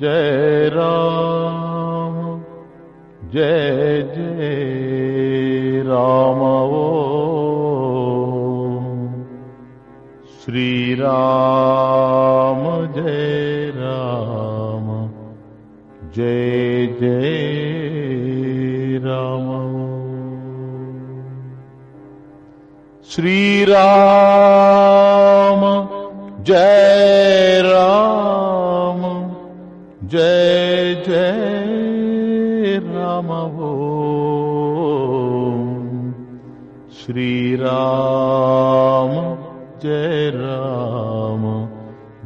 जय राम जय जय राम श्रीराम जय राम जय जय राम श्रीराम जय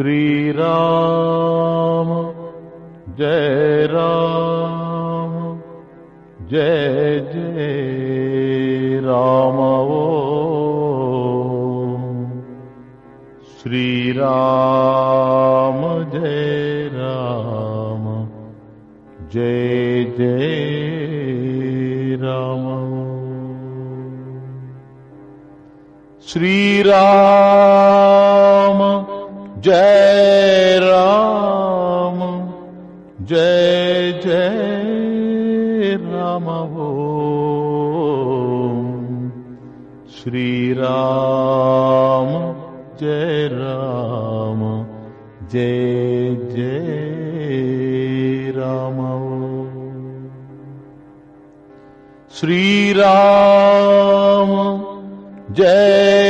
श्री राम जय राम, जय जय राम। वो श्री राम जय राम, जय जय राम। श्री राम जय राम जय जय राम श्रीराम जय राम जय जय राम श्रीराम जय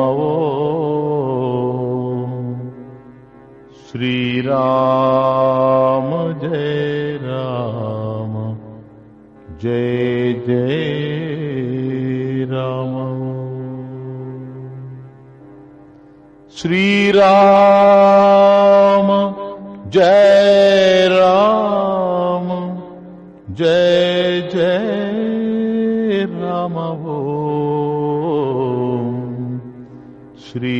श्रीराम जय राम जय जय राम श्रीराम जय राम जय जय राम श्रीराम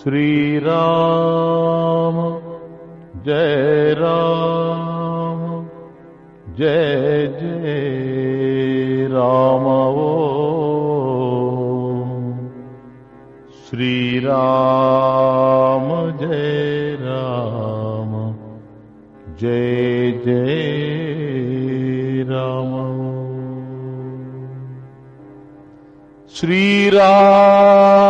श्रीराम जय राम जय जय राम। श्रीराम जय राम जय जय राम। श्रीराम।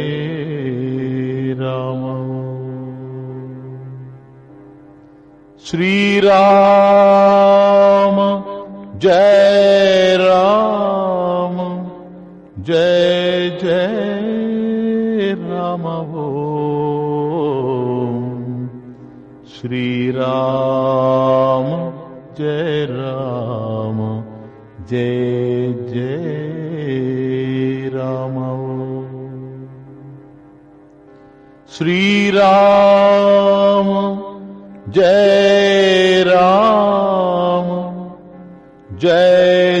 श्रीराम, जय राम, जय जय राम हो श्री राम जय राम, जय जय राम श्री राम जय जय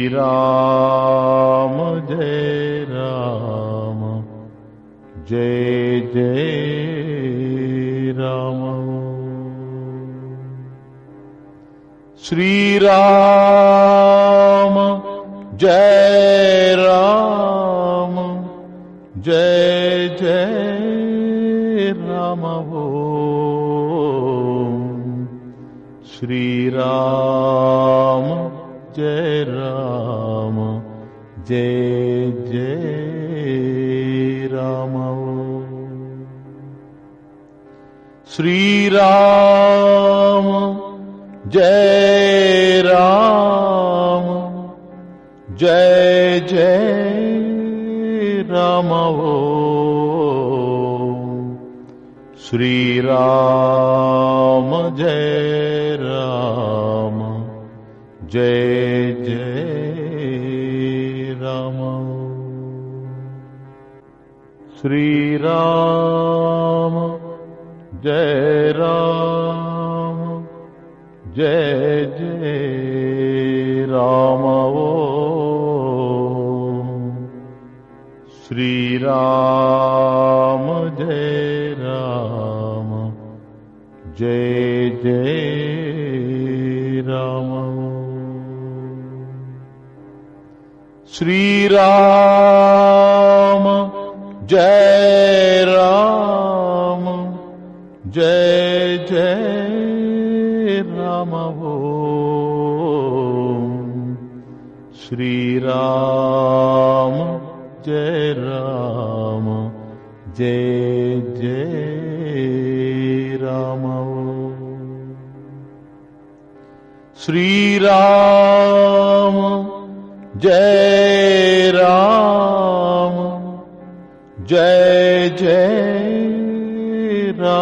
श्रीराम जय राम। जय जय राम। श्रीराम जय राम। जय जय राम। श्रीराम जय राम जय जय राम। श्रीराम जय राम। जय जय राम। श्रीराम जय राम। जय श्रीराम। जय राम। जय जय राम। श्रीराम जय राम। जय जय राम। श्रीराम। जय राम जय जय राम हो श्रीराम जय राम जय जय राम श्रीराम जय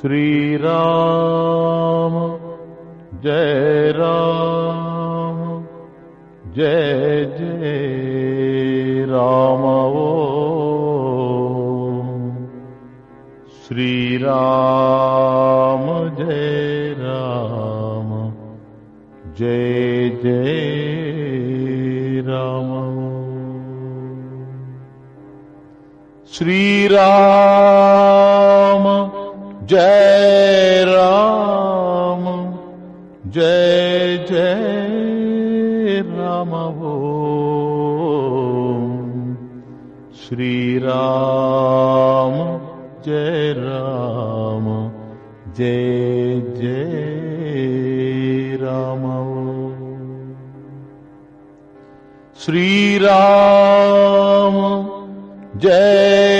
श्रीराम जय राम जय जय राम श्रीराम जय राम जय जय राम श्रीराम जय राम जय जय राम हो श्रीराम जय राम जय जय राम श्रीराम जय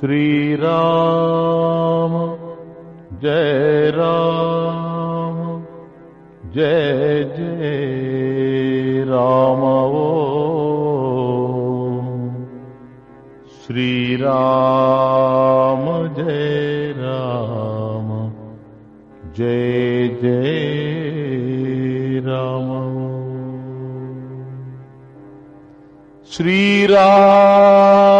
श्रीराम जय राम जय जय राम ओ श्री राम जय राम जय जय राम श्री राम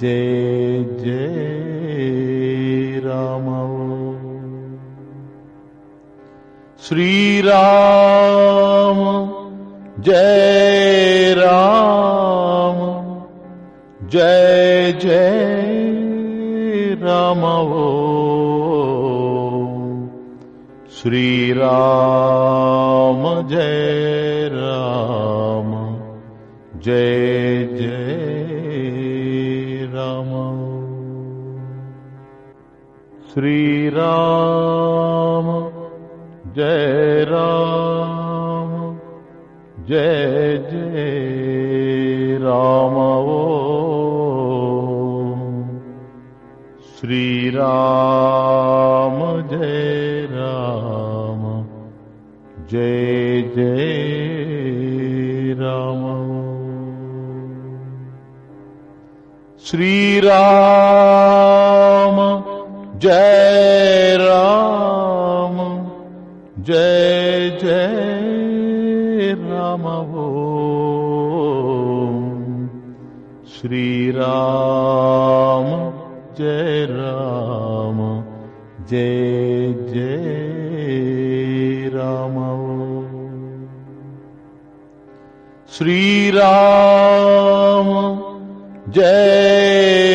जय जय राम। श्री राम जय राम। जय जय राम। हो श्री राम जय राम। जय श्री राम जय राम जय जय राम ओ श्री राम जय राम जय जय राम श्री राम जय राम जय जय राम हो श्री राम जय राम जय जय राम श्री राम जय राम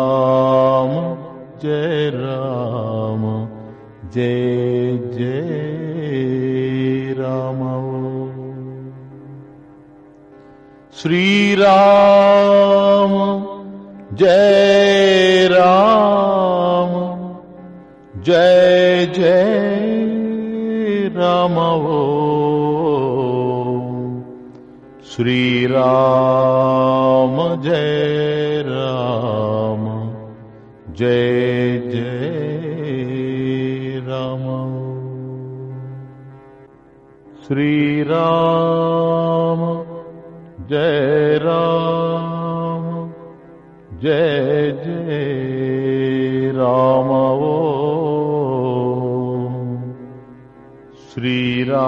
जय जय राम श्री राम जय राम जय जय राम श्रीराम जय राम जय श्रीराम जय राम जय जय राम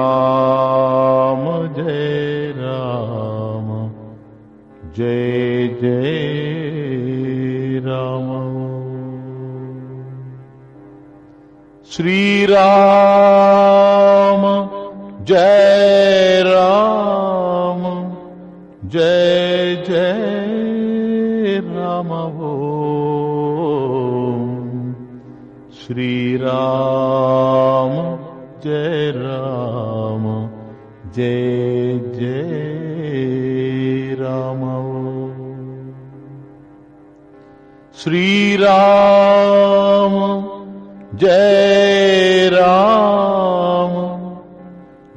श्रीराम जय राम जय जय राम श्रीराम जय राम जय जय राम हो श्रीराम जय राम जय जय राम श्रीराम जय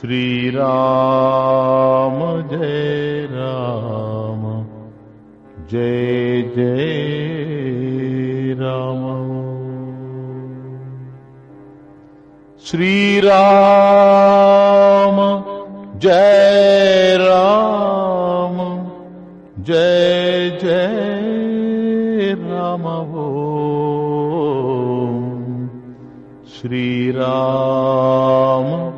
श्रीराम जय राम। जय जय राम। श्रीराम जय राम। जय जय राम। हो श्रीराम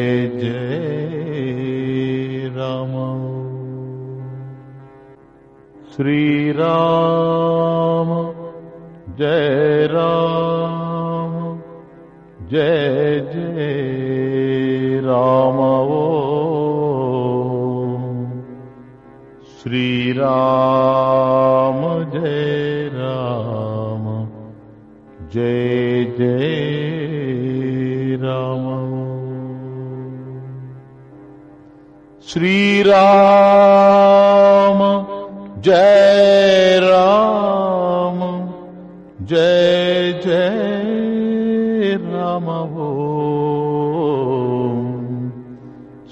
श्री राम जय राम, जय जय राम। वो श्री राम जय राम, जय जय राम। श्री राम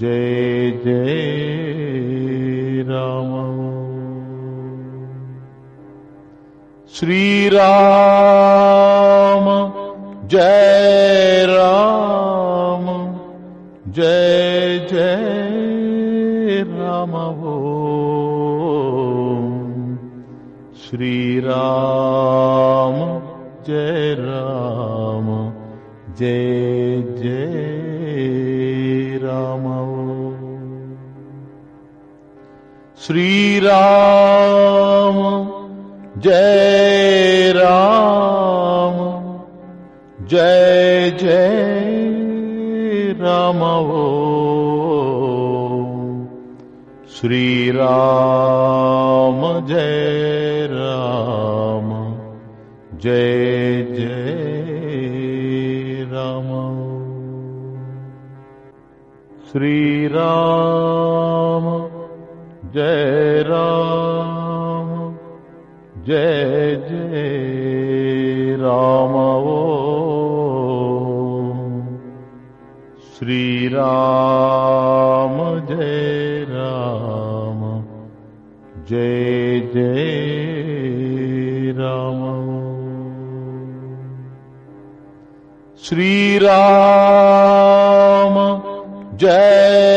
जय जय राम। श्रीराम जय राम जय जय राम। हो श्रीराम जय राम जय श्रीराम जय राम जय जय राम श्रीराम जय राम जय जय राम श्रीराम जय राम जय जय राम श्री राम जय राम जय जय राम श्री राम जय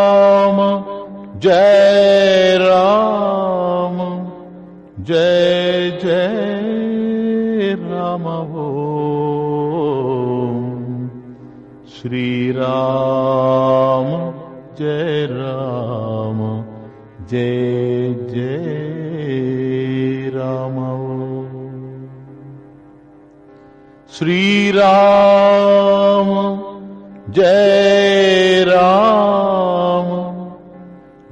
जय राम, जय जय राम श्री राम, जय राम, जय जय राम श्री राम, जय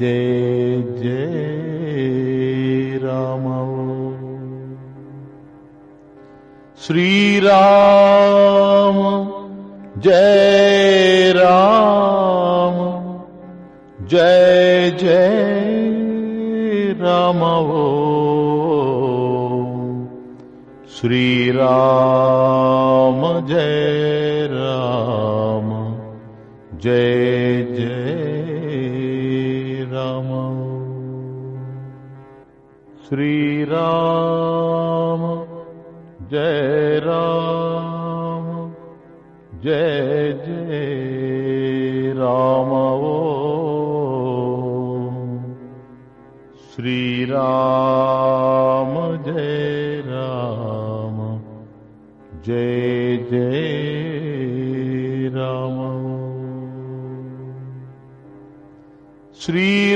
जय जय राम श्री राम जय राम जय जय राम श्री राम जय राम जय श्री राम जय राम जय जय राम श्री राम जय राम जय जय राम श्री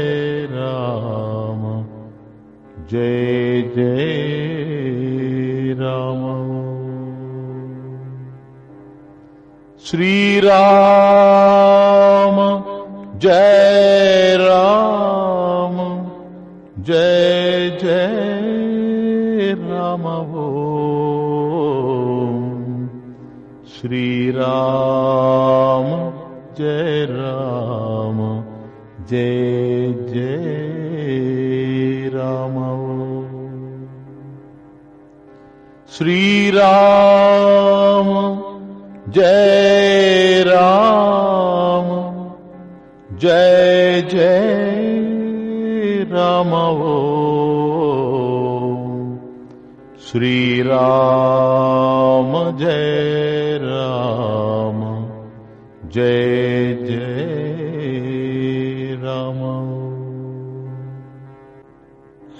जय जय राम श्रीराम जय राम जय जय राम श्रीराम जय राम जय जय श्री राम जय राम, जय जय राम वो। श्री राम जय राम, जय जय राम।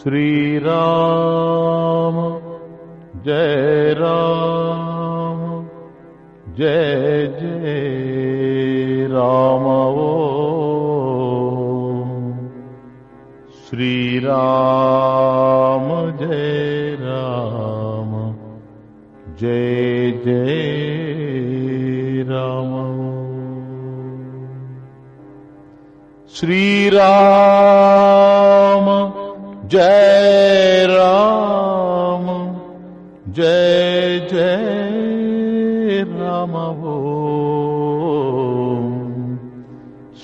श्री राम जय राम जय जय राम श्रीराम जय राम जय जय राम श्रीराम जय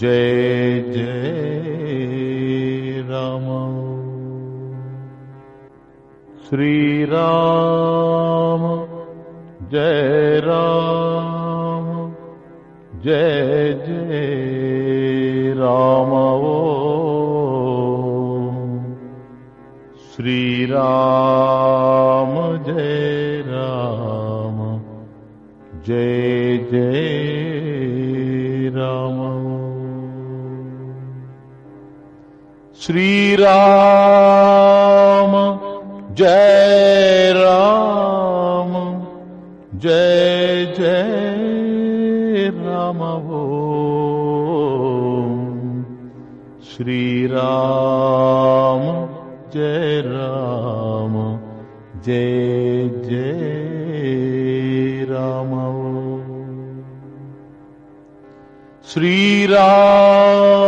जय जय राम। श्रीराम जय राम जय जय राम। श्रीराम जय राम जय जय श्रीराम। जय राम। जय जय राम हो श्रीराम जय राम। जय जय राम श्रीराम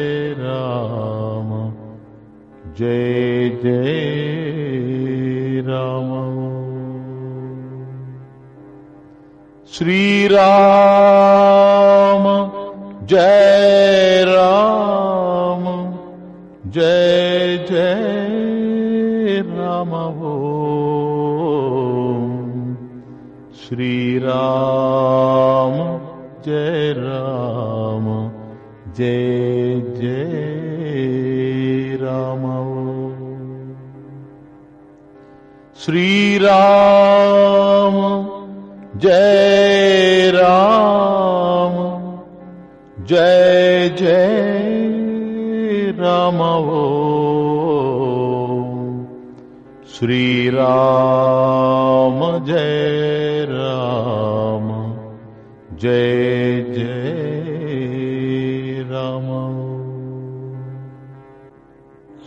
जय जय राम श्रीराम जय राम जय जय राम हो श्रीराम जय राम जय जय श्री राम, जय राम, जय जय राम वो। श्री राम, जय राम, जय जय राम।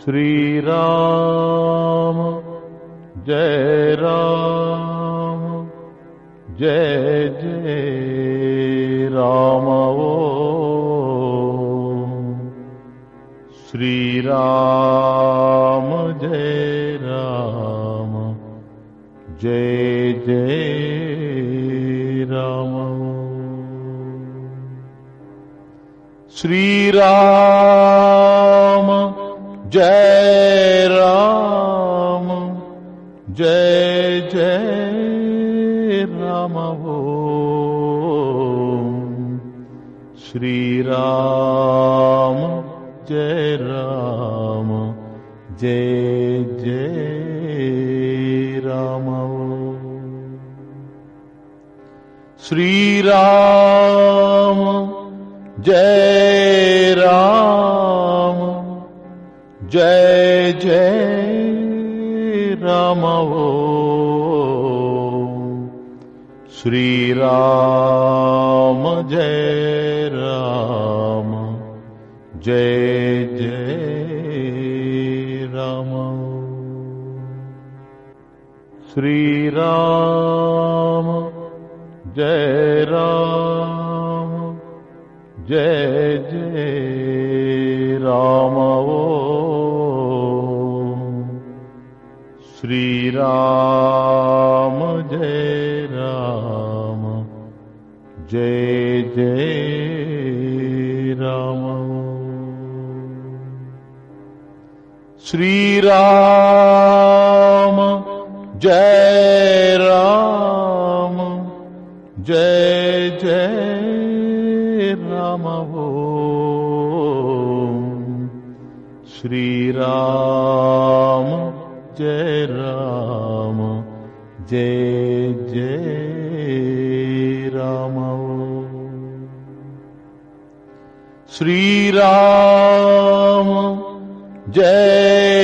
श्री राम। जय राम जय जय राम ओ श्रीराम जय राम जय जय राम श्रीराम जय जय जय राम। श्रीराम जय राम। जय जय राम। श्रीराम जय राम। जय श्रीराम जय राम जय जय राम ओ श्रीराम जय राम जय जय राम श्रीराम जय राम जय जय राम हो श्रीराम जय राम जय जय राम श्रीराम जय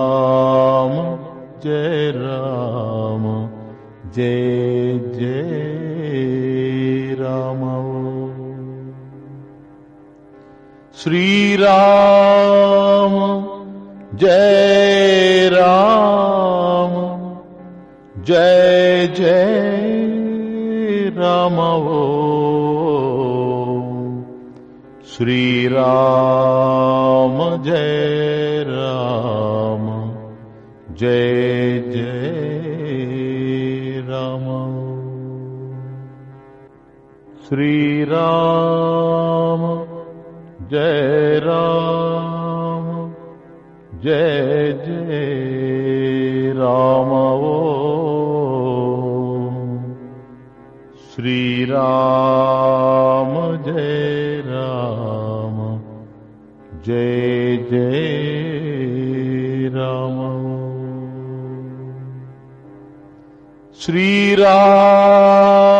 जय जय राम। श्रीराम जय राम जय जय राम श्रीराम जय राम जय श्रीराम जय राम जय जय राम ओ श्रीराम जय राम जय जय राम श्रीराम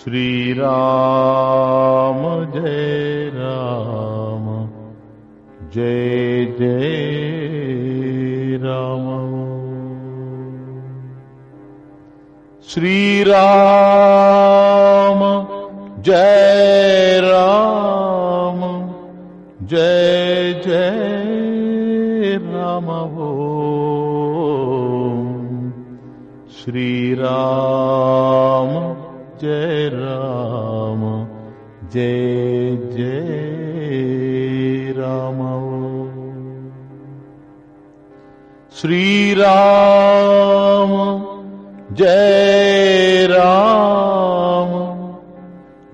ओ श्रीराम, जय राम। जय जय राम। श्री राम जय राम। जय जय राम। हो श्रीराम, जय राम। जय जय राम। श्रीराम जय राम।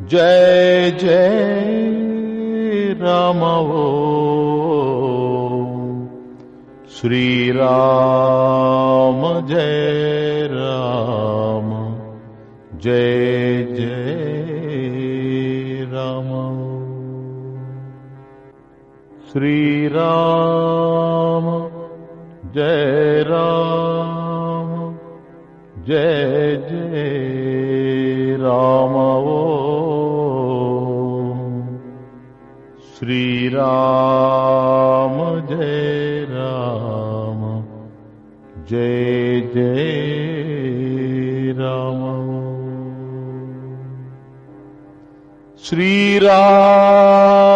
जय जय राम। श्रीराम जय राम। जय श्रीराम। जय राम। जय जय राम। ओ श्रीराम जय राम। जय जय राम। श्रीराम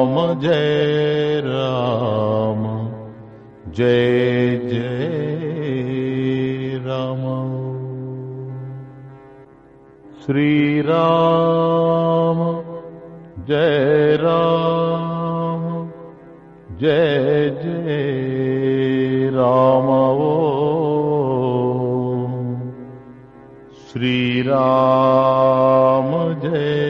राम, जय राम। जय जय राम। श्री राम, जय राम। जय जय राम। वो श्री राम, जय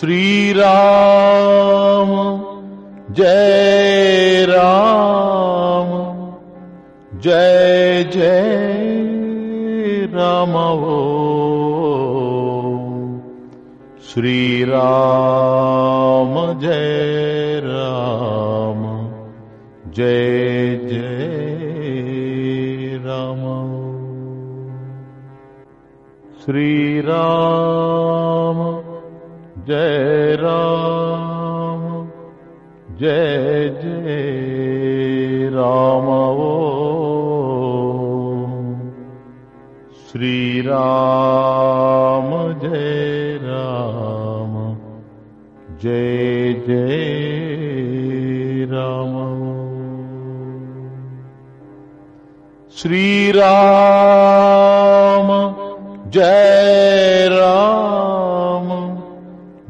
श्री राम, जय राम, जय जय राम। वो श्री राम, जय राम, जय जय राम। श्री राम। जय राम जय जय राम ओ श्रीराम जय राम जय जय राम श्रीराम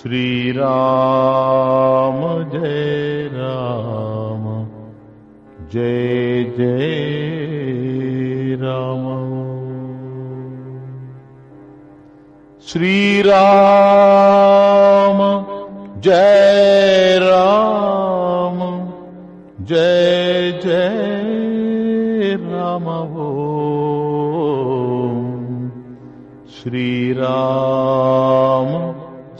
ओ श्रीराम जय राम जय जय राम श्रीराम जय राम जय जय राम हो श्रीराम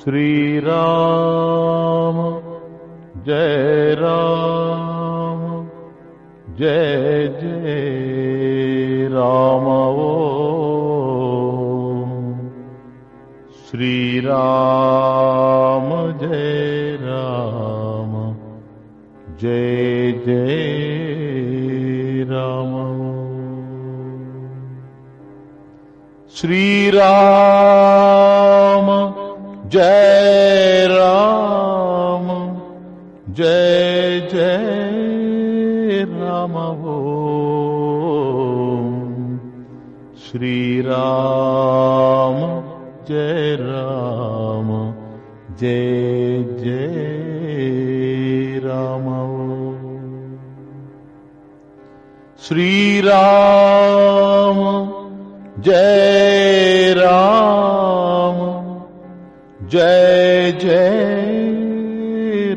श्रीराम जय राम जय जय राम। ओ श्रीराम जय राम जय जय राम। श्रीराम। जय राम, जय जय राम हो श्रीराम जय राम, जय जय राम श्री राम, जय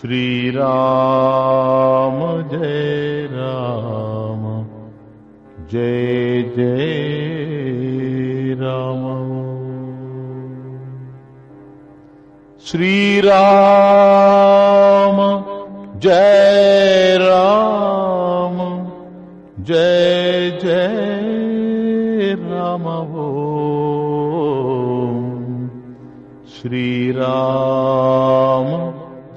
श्रीराम जय राम जय जय राम श्रीराम जय राम जय जय राम हो श्रीराम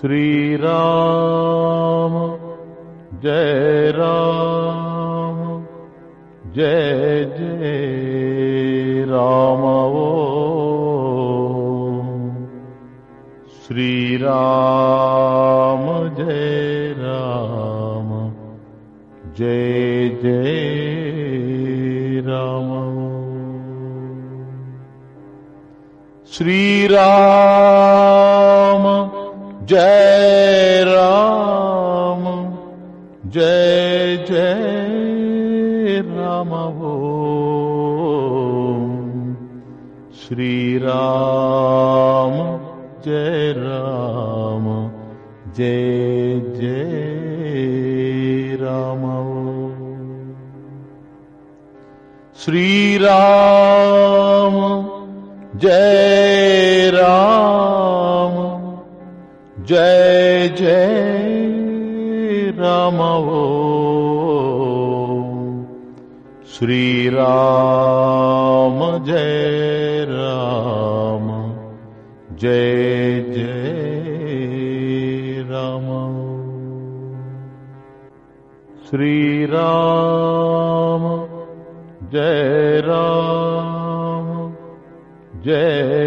श्रीराम। जय राम। जय जय राम। ओ श्रीराम जय राम। जय जय राम। श्रीराम जय राम, जय जय राम हो श्री राम, जय राम, जय जय राम श्री राम, जय जय जय राम ओ श्रीराम जय राम जय जय राम श्रीराम जय राम जय जय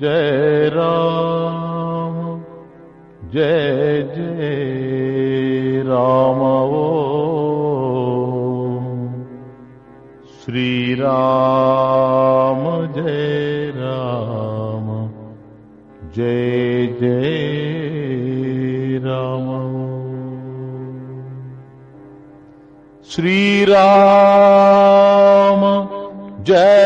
जय राम जय जय राम श्रीराम जय राम जय जय राम श्रीराम जय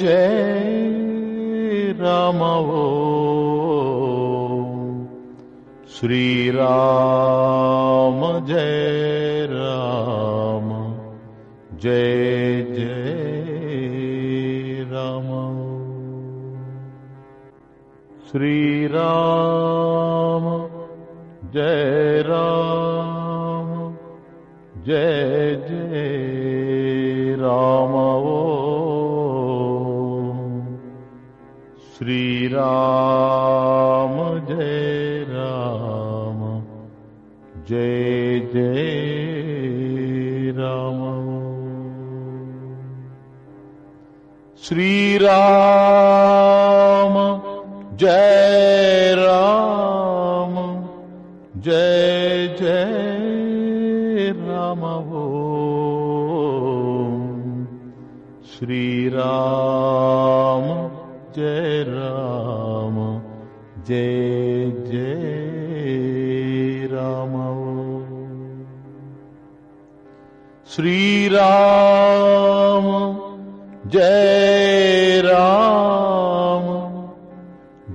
जय जय राम श्रीराम जय राम जय जय राम श्रीराम श्रीराम जय राम। जय जय राम। श्रीराम जय राम। जय जय राम। श्रीराम जय राम जय जय राम श्रीराम जय राम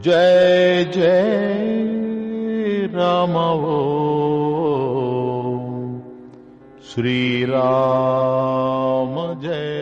जय जय राम श्रीराम जय राम जय